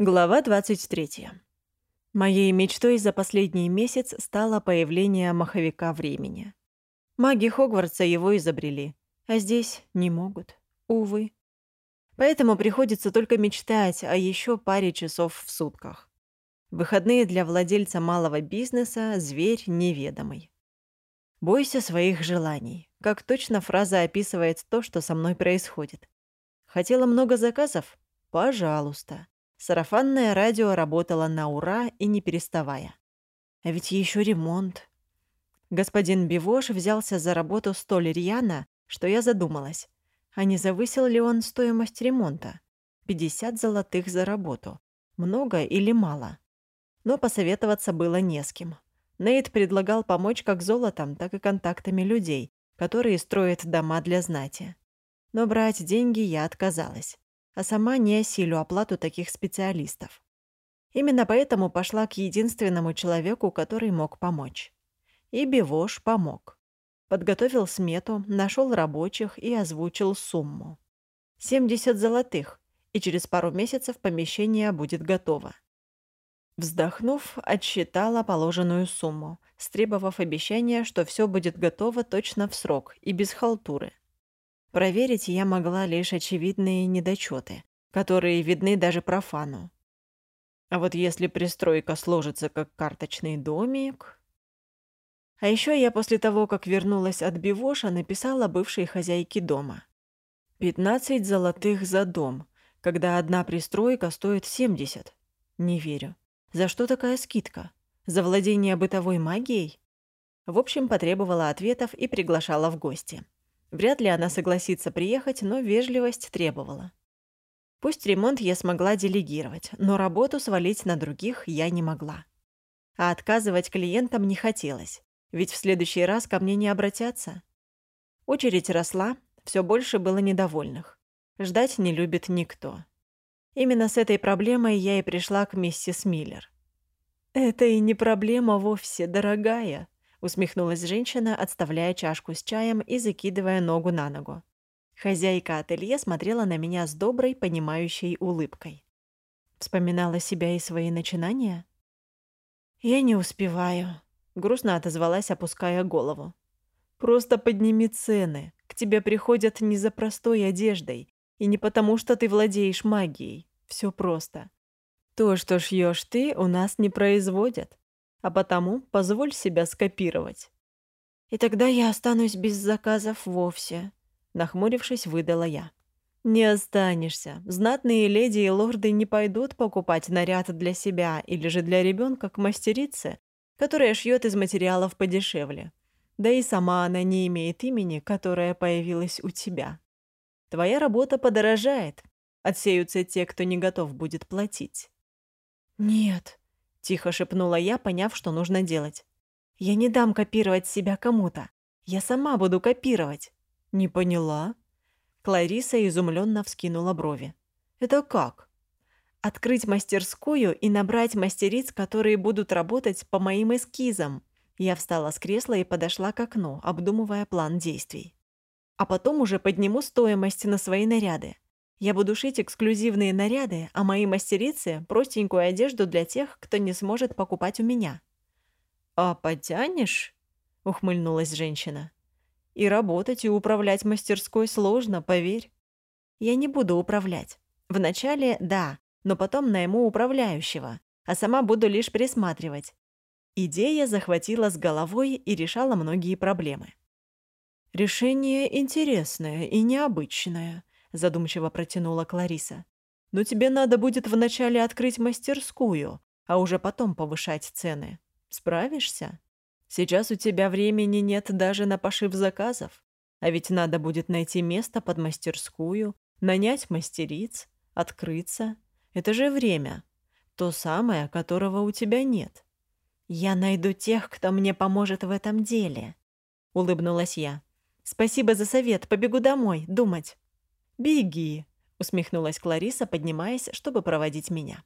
Глава 23. Моей мечтой за последний месяц стало появление маховика времени. Маги Хогвартса его изобрели, а здесь не могут, увы. Поэтому приходится только мечтать о еще паре часов в сутках. Выходные для владельца малого бизнеса – зверь неведомый. «Бойся своих желаний», как точно фраза описывает то, что со мной происходит. Хотела много заказов? Пожалуйста. Сарафанное радио работало на ура и не переставая. А ведь еще ремонт. Господин Бивош взялся за работу столь рьяно, что я задумалась, а не завысил ли он стоимость ремонта? 50 золотых за работу. Много или мало? Но посоветоваться было не с кем. Нейт предлагал помочь как золотом, так и контактами людей, которые строят дома для знати. Но брать деньги я отказалась а сама не осилю оплату таких специалистов. Именно поэтому пошла к единственному человеку, который мог помочь. И Бивош помог. Подготовил смету, нашел рабочих и озвучил сумму. 70 золотых, и через пару месяцев помещение будет готово. Вздохнув, отсчитала положенную сумму, стребовав обещание, что все будет готово точно в срок и без халтуры. Проверить я могла лишь очевидные недочеты, которые видны даже профану. А вот если пристройка сложится как карточный домик... А еще я после того, как вернулась от Бивоша, написала бывшей хозяйке дома. 15 золотых за дом, когда одна пристройка стоит 70. Не верю. За что такая скидка? За владение бытовой магией? В общем, потребовала ответов и приглашала в гости. Вряд ли она согласится приехать, но вежливость требовала. Пусть ремонт я смогла делегировать, но работу свалить на других я не могла. А отказывать клиентам не хотелось, ведь в следующий раз ко мне не обратятся. Очередь росла, все больше было недовольных. Ждать не любит никто. Именно с этой проблемой я и пришла к миссис Миллер. «Это и не проблема вовсе, дорогая», усмехнулась женщина, отставляя чашку с чаем и закидывая ногу на ногу. Хозяйка ателье смотрела на меня с доброй, понимающей улыбкой. Вспоминала себя и свои начинания? «Я не успеваю», — грустно отозвалась, опуская голову. «Просто подними цены. К тебе приходят не за простой одеждой и не потому, что ты владеешь магией. Все просто. То, что шьешь ты, у нас не производят а потому позволь себя скопировать». «И тогда я останусь без заказов вовсе», — нахмурившись, выдала я. «Не останешься. Знатные леди и лорды не пойдут покупать наряд для себя или же для ребенка к мастерице, которая шьет из материалов подешевле. Да и сама она не имеет имени, которое появилось у тебя. Твоя работа подорожает. Отсеются те, кто не готов будет платить». «Нет», Тихо шепнула я, поняв, что нужно делать. «Я не дам копировать себя кому-то. Я сама буду копировать». «Не поняла?» Клариса изумленно вскинула брови. «Это как?» «Открыть мастерскую и набрать мастериц, которые будут работать по моим эскизам». Я встала с кресла и подошла к окну, обдумывая план действий. «А потом уже подниму стоимость на свои наряды. Я буду шить эксклюзивные наряды, а мои мастерицы – простенькую одежду для тех, кто не сможет покупать у меня». «А потянешь?» – ухмыльнулась женщина. «И работать, и управлять мастерской сложно, поверь». «Я не буду управлять. Вначале – да, но потом найму управляющего, а сама буду лишь присматривать». Идея захватила с головой и решала многие проблемы. «Решение интересное и необычное», задумчиво протянула Клариса. Но тебе надо будет вначале открыть мастерскую, а уже потом повышать цены. Справишься? Сейчас у тебя времени нет даже на пошив заказов. А ведь надо будет найти место под мастерскую, нанять мастериц, открыться. Это же время. То самое, которого у тебя нет. «Я найду тех, кто мне поможет в этом деле», — улыбнулась я. «Спасибо за совет. Побегу домой, думать». «Беги», — усмехнулась Клариса, поднимаясь, чтобы проводить меня.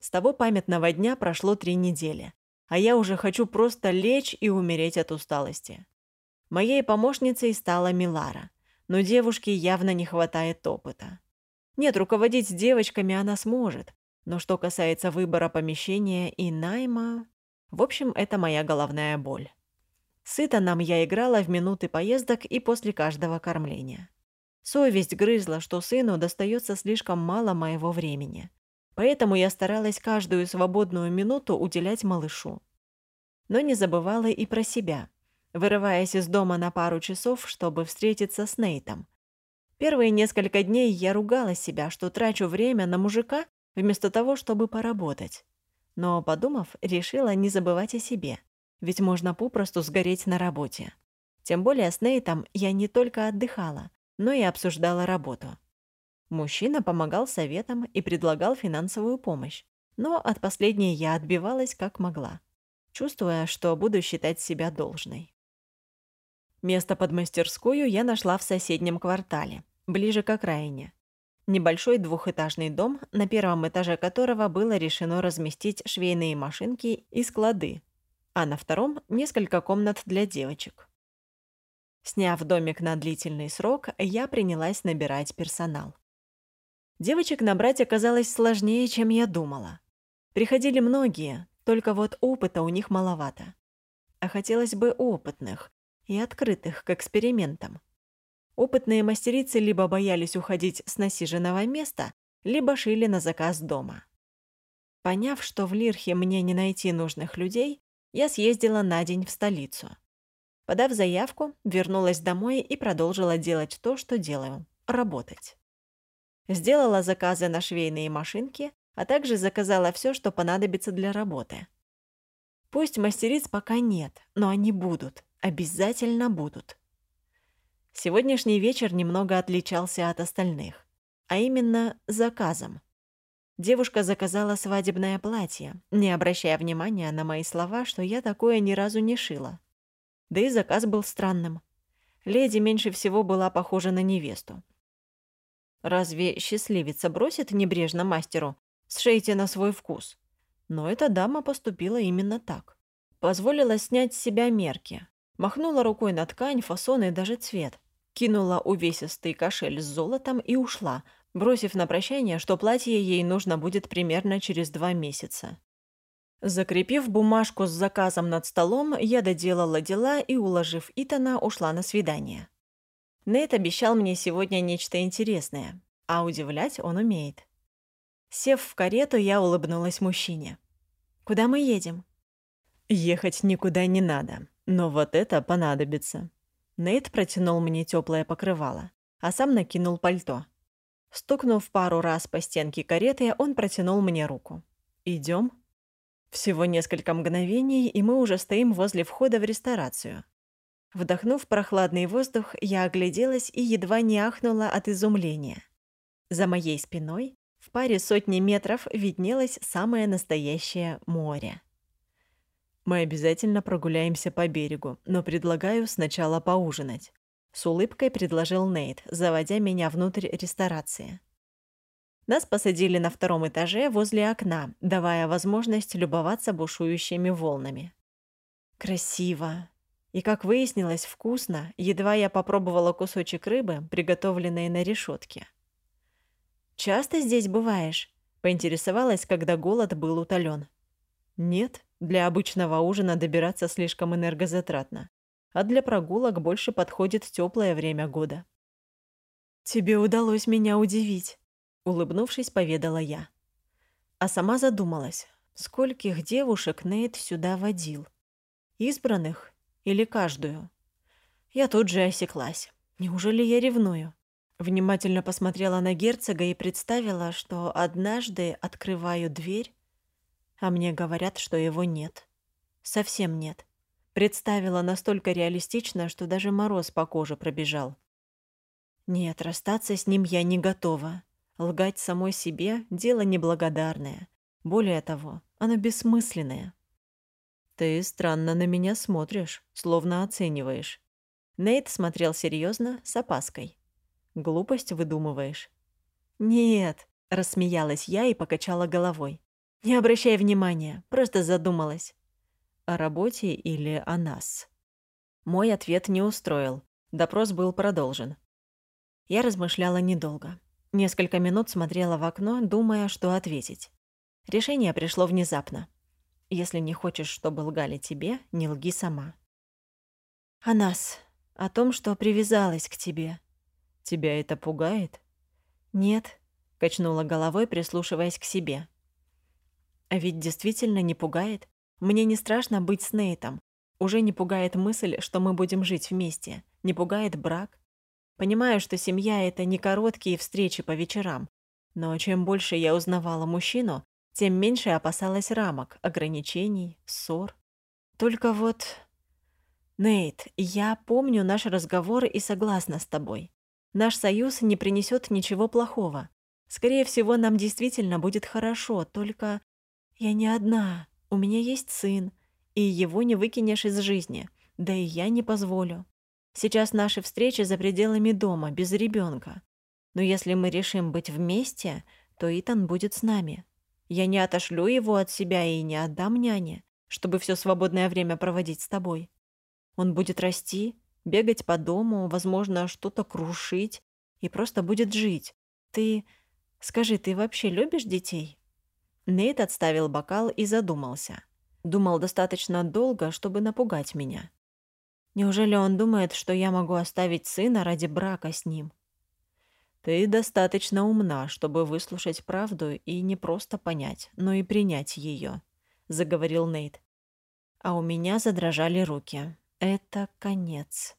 С того памятного дня прошло три недели, а я уже хочу просто лечь и умереть от усталости. Моей помощницей стала Милара, но девушке явно не хватает опыта. Нет, руководить девочками она сможет, Но что касается выбора помещения и найма... В общем, это моя головная боль. Сыто нам я играла в минуты поездок и после каждого кормления. Совесть грызла, что сыну достается слишком мало моего времени. Поэтому я старалась каждую свободную минуту уделять малышу. Но не забывала и про себя, вырываясь из дома на пару часов, чтобы встретиться с Нейтом. Первые несколько дней я ругала себя, что трачу время на мужика вместо того, чтобы поработать. Но, подумав, решила не забывать о себе, ведь можно попросту сгореть на работе. Тем более с Нейтом я не только отдыхала, но и обсуждала работу. Мужчина помогал советам и предлагал финансовую помощь, но от последней я отбивалась как могла, чувствуя, что буду считать себя должной. Место под мастерскую я нашла в соседнем квартале, ближе к окраине. Небольшой двухэтажный дом, на первом этаже которого было решено разместить швейные машинки и склады, а на втором — несколько комнат для девочек. Сняв домик на длительный срок, я принялась набирать персонал. Девочек набрать оказалось сложнее, чем я думала. Приходили многие, только вот опыта у них маловато. А хотелось бы опытных и открытых к экспериментам. Опытные мастерицы либо боялись уходить с насиженного места, либо шили на заказ дома. Поняв, что в Лирхе мне не найти нужных людей, я съездила на день в столицу. Подав заявку, вернулась домой и продолжила делать то, что делаю – работать. Сделала заказы на швейные машинки, а также заказала все, что понадобится для работы. Пусть мастериц пока нет, но они будут, обязательно будут. Сегодняшний вечер немного отличался от остальных, а именно заказом. Девушка заказала свадебное платье, не обращая внимания на мои слова, что я такое ни разу не шила. Да и заказ был странным. Леди меньше всего была похожа на невесту. Разве счастливица бросит небрежно мастеру «сшейте на свой вкус»? Но эта дама поступила именно так. Позволила снять с себя мерки. Махнула рукой на ткань, фасон и даже цвет кинула увесистый кошель с золотом и ушла, бросив на прощание, что платье ей нужно будет примерно через два месяца. Закрепив бумажку с заказом над столом, я доделала дела и, уложив Итана, ушла на свидание. Нейт обещал мне сегодня нечто интересное, а удивлять он умеет. Сев в карету, я улыбнулась мужчине. «Куда мы едем?» «Ехать никуда не надо, но вот это понадобится», Нейт протянул мне теплое покрывало, а сам накинул пальто. Стукнув пару раз по стенке кареты, он протянул мне руку. Идем. Всего несколько мгновений, и мы уже стоим возле входа в ресторацию. Вдохнув прохладный воздух, я огляделась и едва не ахнула от изумления. За моей спиной в паре сотни метров виднелось самое настоящее море. Мы обязательно прогуляемся по берегу, но предлагаю сначала поужинать. С улыбкой предложил Нейт, заводя меня внутрь ресторации. Нас посадили на втором этаже возле окна, давая возможность любоваться бушующими волнами. Красиво. И, как выяснилось, вкусно, едва я попробовала кусочек рыбы, приготовленной на решетке. «Часто здесь бываешь?» — поинтересовалась, когда голод был утолен. «Нет», для обычного ужина добираться слишком энергозатратно, а для прогулок больше подходит теплое время года. «Тебе удалось меня удивить», — улыбнувшись, поведала я. А сама задумалась, скольких девушек Нейт сюда водил. Избранных или каждую? Я тут же осеклась. Неужели я ревную? Внимательно посмотрела на герцога и представила, что однажды открываю дверь, а мне говорят, что его нет. Совсем нет. Представила настолько реалистично, что даже мороз по коже пробежал. Нет, расстаться с ним я не готова. Лгать самой себе – дело неблагодарное. Более того, оно бессмысленное. Ты странно на меня смотришь, словно оцениваешь. Нейт смотрел серьезно, с опаской. Глупость выдумываешь. Нет, рассмеялась я и покачала головой. Не обращай внимания, просто задумалась. О работе или о нас? Мой ответ не устроил. Допрос был продолжен. Я размышляла недолго. Несколько минут смотрела в окно, думая, что ответить. Решение пришло внезапно. Если не хочешь, чтобы лгали тебе, не лги сама. «О нас. О том, что привязалась к тебе». «Тебя это пугает?» «Нет», — качнула головой, прислушиваясь к себе. «А ведь действительно не пугает. Мне не страшно быть с Нейтом. Уже не пугает мысль, что мы будем жить вместе. Не пугает брак. Понимаю, что семья — это не короткие встречи по вечерам. Но чем больше я узнавала мужчину, тем меньше опасалась рамок, ограничений, ссор. Только вот... Нейт, я помню наш разговор и согласна с тобой. Наш союз не принесет ничего плохого. Скорее всего, нам действительно будет хорошо, только я не одна. У меня есть сын, и его не выкинешь из жизни. Да и я не позволю. Сейчас наши встречи за пределами дома, без ребенка. Но если мы решим быть вместе, то Итан будет с нами. Я не отошлю его от себя и не отдам няне, чтобы все свободное время проводить с тобой. Он будет расти, бегать по дому, возможно, что-то крушить и просто будет жить. Ты... Скажи, ты вообще любишь детей?» Нейт отставил бокал и задумался. Думал достаточно долго, чтобы напугать меня. Неужели он думает, что я могу оставить сына ради брака с ним? Ты достаточно умна, чтобы выслушать правду и не просто понять, но и принять ее, заговорил Нейт. А у меня задрожали руки. Это конец.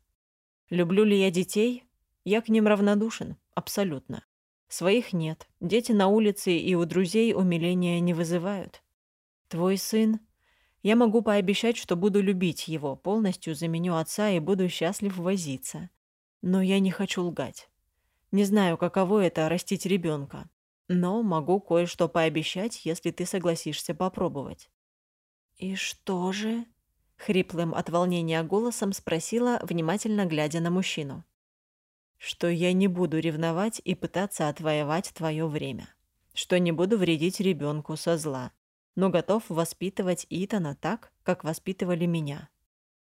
Люблю ли я детей? Я к ним равнодушен, абсолютно. Своих нет. Дети на улице и у друзей умиления не вызывают. Твой сын? Я могу пообещать, что буду любить его, полностью заменю отца и буду счастлив возиться. Но я не хочу лгать. Не знаю, каково это растить ребенка, но могу кое-что пообещать, если ты согласишься попробовать. И что же? хриплым от волнения голосом спросила, внимательно глядя на мужчину. Что я не буду ревновать и пытаться отвоевать твое время. Что не буду вредить ребенку со зла, но готов воспитывать Итана так, как воспитывали меня.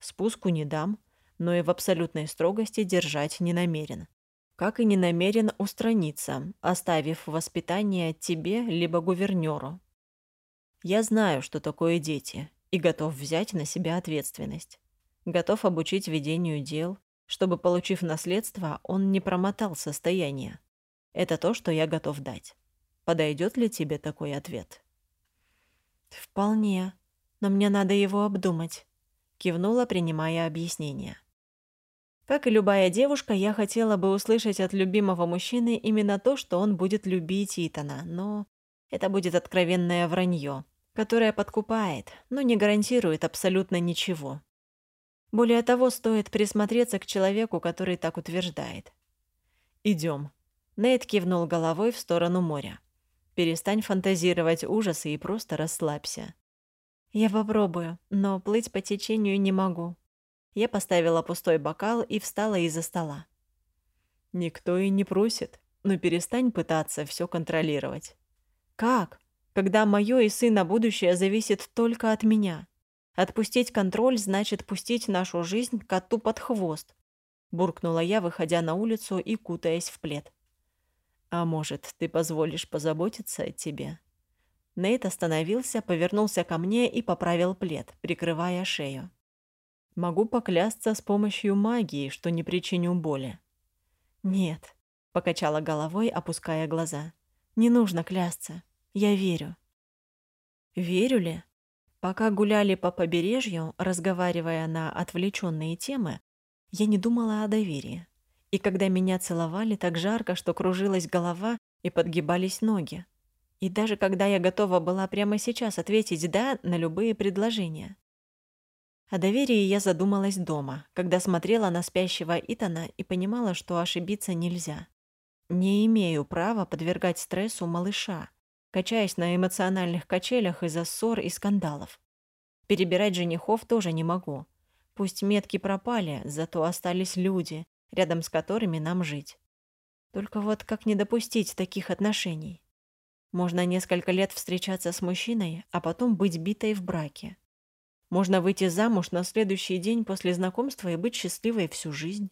Спуску не дам, но и в абсолютной строгости держать не намерен как и не намерен устраниться, оставив воспитание тебе либо гувернёру. Я знаю, что такое дети, и готов взять на себя ответственность. Готов обучить ведению дел, чтобы, получив наследство, он не промотал состояние. Это то, что я готов дать. Подойдет ли тебе такой ответ? Вполне, но мне надо его обдумать, кивнула, принимая объяснение. Как и любая девушка, я хотела бы услышать от любимого мужчины именно то, что он будет любить Итана, но это будет откровенное вранье, которое подкупает, но не гарантирует абсолютно ничего. Более того, стоит присмотреться к человеку, который так утверждает. Идем. Нейт кивнул головой в сторону моря. «Перестань фантазировать ужасы и просто расслабься». «Я попробую, но плыть по течению не могу», я поставила пустой бокал и встала из-за стола. «Никто и не просит, но перестань пытаться все контролировать». «Как? Когда моё и сына будущее зависит только от меня? Отпустить контроль значит пустить нашу жизнь коту под хвост», буркнула я, выходя на улицу и кутаясь в плед. «А может, ты позволишь позаботиться о тебе?» Нейт остановился, повернулся ко мне и поправил плед, прикрывая шею. Могу поклясться с помощью магии, что не причиню боли. Нет, покачала головой, опуская глаза. Не нужно клясться. Я верю. Верю ли? Пока гуляли по побережью, разговаривая на отвлеченные темы, я не думала о доверии. И когда меня целовали так жарко, что кружилась голова и подгибались ноги. И даже когда я готова была прямо сейчас ответить «да» на любые предложения. О доверии я задумалась дома, когда смотрела на спящего Итана и понимала, что ошибиться нельзя. Не имею права подвергать стрессу малыша, качаясь на эмоциональных качелях из-за ссор и скандалов. Перебирать женихов тоже не могу. Пусть метки пропали, зато остались люди, рядом с которыми нам жить. Только вот как не допустить таких отношений? Можно несколько лет встречаться с мужчиной, а потом быть битой в браке. Можно выйти замуж на следующий день после знакомства и быть счастливой всю жизнь.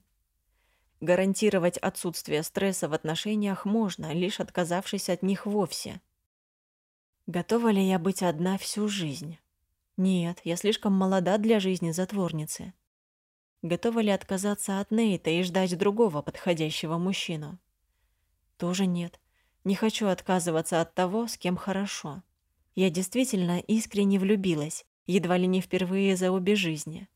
Гарантировать отсутствие стресса в отношениях можно, лишь отказавшись от них вовсе. Готова ли я быть одна всю жизнь? Нет, я слишком молода для жизни затворницы. Готова ли отказаться от Нейта и ждать другого подходящего мужчину? Тоже нет. Не хочу отказываться от того, с кем хорошо. Я действительно искренне влюбилась, едва ли не впервые за обе жизни.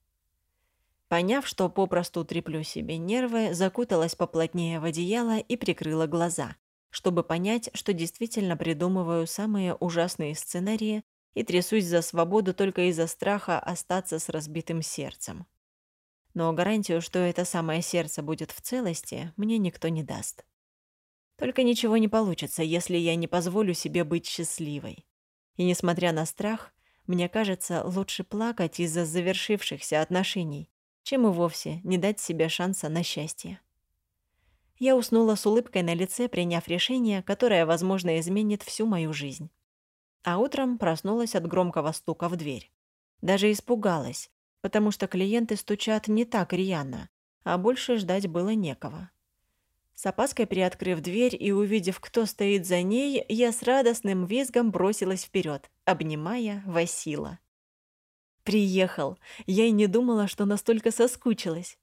Поняв, что попросту треплю себе нервы, закуталась поплотнее в одеяло и прикрыла глаза, чтобы понять, что действительно придумываю самые ужасные сценарии и трясусь за свободу только из-за страха остаться с разбитым сердцем. Но гарантию, что это самое сердце будет в целости, мне никто не даст. Только ничего не получится, если я не позволю себе быть счастливой. И несмотря на страх, мне кажется, лучше плакать из-за завершившихся отношений, чем и вовсе не дать себе шанса на счастье. Я уснула с улыбкой на лице, приняв решение, которое, возможно, изменит всю мою жизнь. А утром проснулась от громкого стука в дверь. Даже испугалась, потому что клиенты стучат не так рьяно, а больше ждать было некого. С опаской приоткрыв дверь и увидев, кто стоит за ней, я с радостным визгом бросилась вперед, обнимая Васила. «Приехал. Я и не думала, что настолько соскучилась.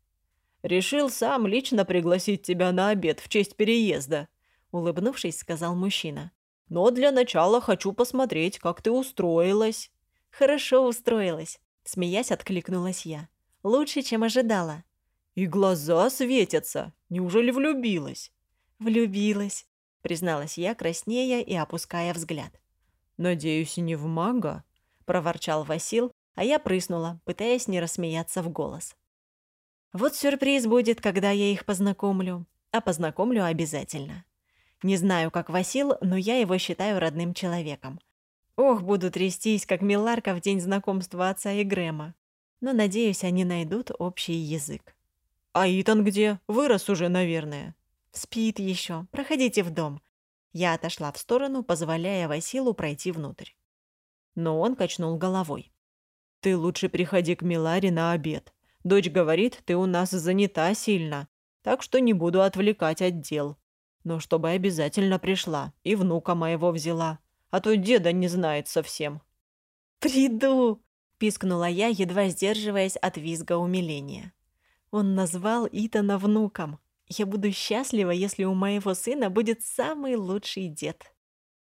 Решил сам лично пригласить тебя на обед в честь переезда», — улыбнувшись, сказал мужчина. «Но для начала хочу посмотреть, как ты устроилась». «Хорошо устроилась», — смеясь откликнулась я. «Лучше, чем ожидала». «И глаза светятся. Неужели влюбилась?» «Влюбилась», — призналась я, краснея и опуская взгляд. «Надеюсь, не в мага?» — проворчал Васил, а я прыснула, пытаясь не рассмеяться в голос. Вот сюрприз будет, когда я их познакомлю. А познакомлю обязательно. Не знаю, как Васил, но я его считаю родным человеком. Ох, буду трястись, как Миларка в день знакомства отца и Грэма. Но, надеюсь, они найдут общий язык. «А Итан где? Вырос уже, наверное». «Спит еще. Проходите в дом». Я отошла в сторону, позволяя Василу пройти внутрь. Но он качнул головой. «Ты лучше приходи к Миларе на обед. Дочь говорит, ты у нас занята сильно, так что не буду отвлекать от дел. Но чтобы обязательно пришла и внука моего взяла, а то деда не знает совсем». «Приду!» – пискнула я, едва сдерживаясь от визга умиления. Он назвал Итана внуком. Я буду счастлива, если у моего сына будет самый лучший дед.